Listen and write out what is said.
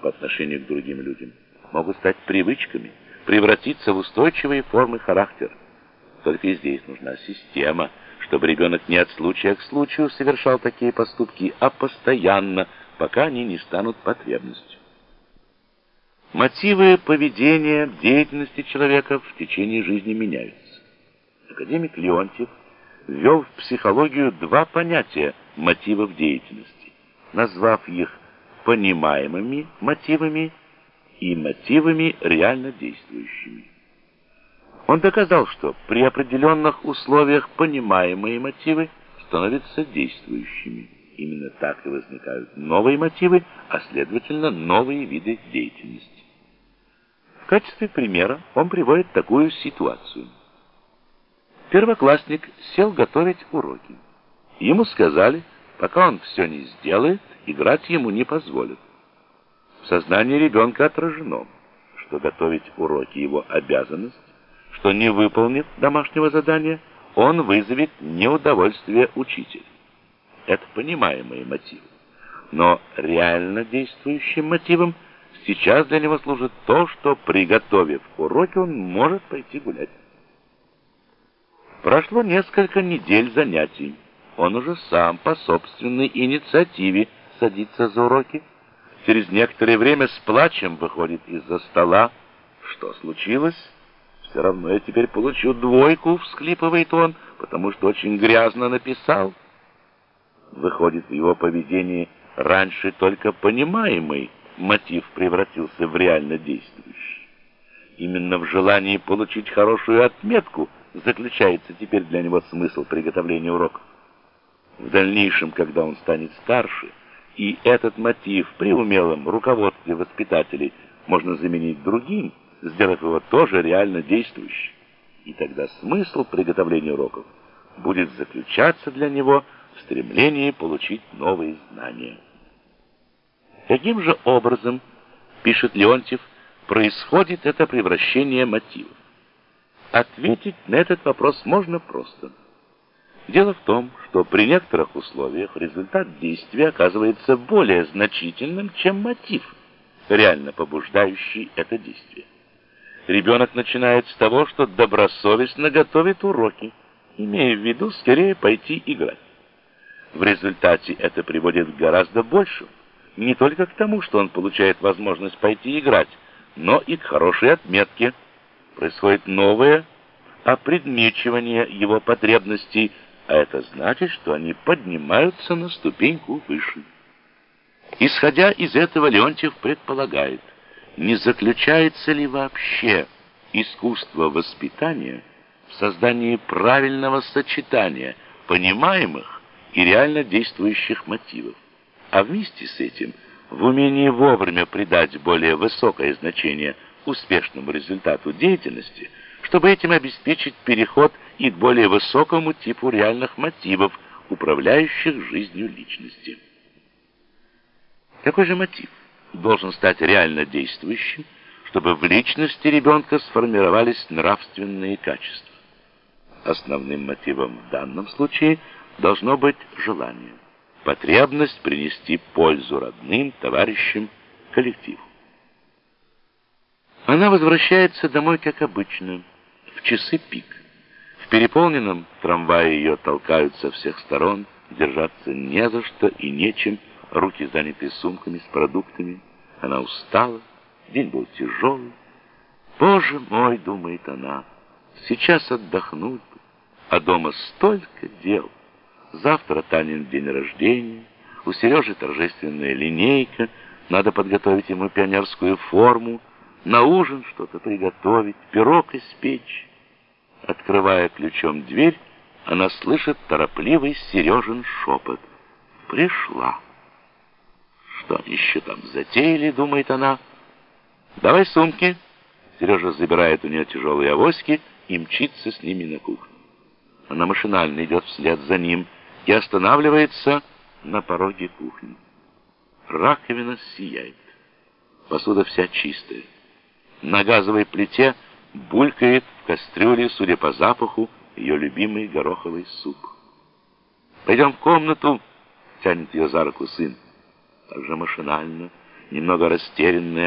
по отношению к другим людям могут стать привычками, превратиться в устойчивые формы характера. Только и здесь нужна система, чтобы ребенок не от случая к случаю совершал такие поступки, а постоянно, пока они не станут потребностью. Мотивы поведения, деятельности человека в течение жизни меняются. Академик Леонтьев ввел в психологию два понятия мотивов деятельности, назвав их понимаемыми мотивами и мотивами реально действующими. Он доказал, что при определенных условиях понимаемые мотивы становятся действующими. Именно так и возникают новые мотивы, а следовательно новые виды деятельности. В качестве примера он приводит такую ситуацию. Первоклассник сел готовить уроки. Ему сказали, пока он все не сделает, играть ему не позволят. Сознании ребенка отражено, что готовить уроки его обязанность, что не выполнив домашнего задания, он вызовет неудовольствие учителя. Это понимаемые мотивы. Но реально действующим мотивом сейчас для него служит то, что, приготовив уроки, он может пойти гулять. Прошло несколько недель занятий. Он уже сам по собственной инициативе садится за уроки. Через некоторое время с плачем выходит из-за стола. Что случилось? Все равно я теперь получу двойку, всхлипывает он, потому что очень грязно написал. Выходит, в его поведении раньше только понимаемый мотив превратился в реально действующий. Именно в желании получить хорошую отметку заключается теперь для него смысл приготовления уроков. В дальнейшем, когда он станет старше, и этот мотив при умелом руководстве воспитателей можно заменить другим, сделав его тоже реально действующим. И тогда смысл приготовления уроков будет заключаться для него в стремлении получить новые знания. Каким же образом, пишет Леонтьев, происходит это превращение мотивов? Ответить на этот вопрос можно просто. Дело в том, что при некоторых условиях результат действия оказывается более значительным, чем мотив, реально побуждающий это действие. Ребенок начинает с того, что добросовестно готовит уроки, имея в виду скорее пойти играть. В результате это приводит к гораздо большему, не только к тому, что он получает возможность пойти играть, но и к хорошей отметке. Происходит новое опредмечивание его потребностей, а это значит, что они поднимаются на ступеньку выше. Исходя из этого, Леонтьев предполагает, не заключается ли вообще искусство воспитания в создании правильного сочетания понимаемых и реально действующих мотивов, а вместе с этим в умении вовремя придать более высокое значение успешному результату деятельности, чтобы этим обеспечить переход и к более высокому типу реальных мотивов, управляющих жизнью личности. Какой же мотив должен стать реально действующим, чтобы в личности ребенка сформировались нравственные качества? Основным мотивом в данном случае должно быть желание, потребность принести пользу родным, товарищам, коллективу. Она возвращается домой, как обычно, часы пик. В переполненном трамвае ее толкают со всех сторон, держаться не за что и нечем, руки заняты сумками с продуктами. Она устала, день был тяжелый. «Боже мой!» — думает она, — «сейчас отдохнуть а дома столько дел. Завтра Танин день рождения, у Сережи торжественная линейка, надо подготовить ему пионерскую форму, на ужин что-то приготовить, пирог испечь». Открывая ключом дверь, она слышит торопливый Сережин шепот. «Пришла». Что они еще там затеяли, думает она. «Давай сумки». Сережа забирает у нее тяжелые авоськи и мчится с ними на кухню. Она машинально идет вслед за ним и останавливается на пороге кухни. Раковина сияет. Посуда вся чистая. На газовой плите булькает в кастрюле, судя по запаху, ее любимый гороховый суп. «Пойдем в комнату!» — тянет ее за руку сын. Также машинально, немного растерянная,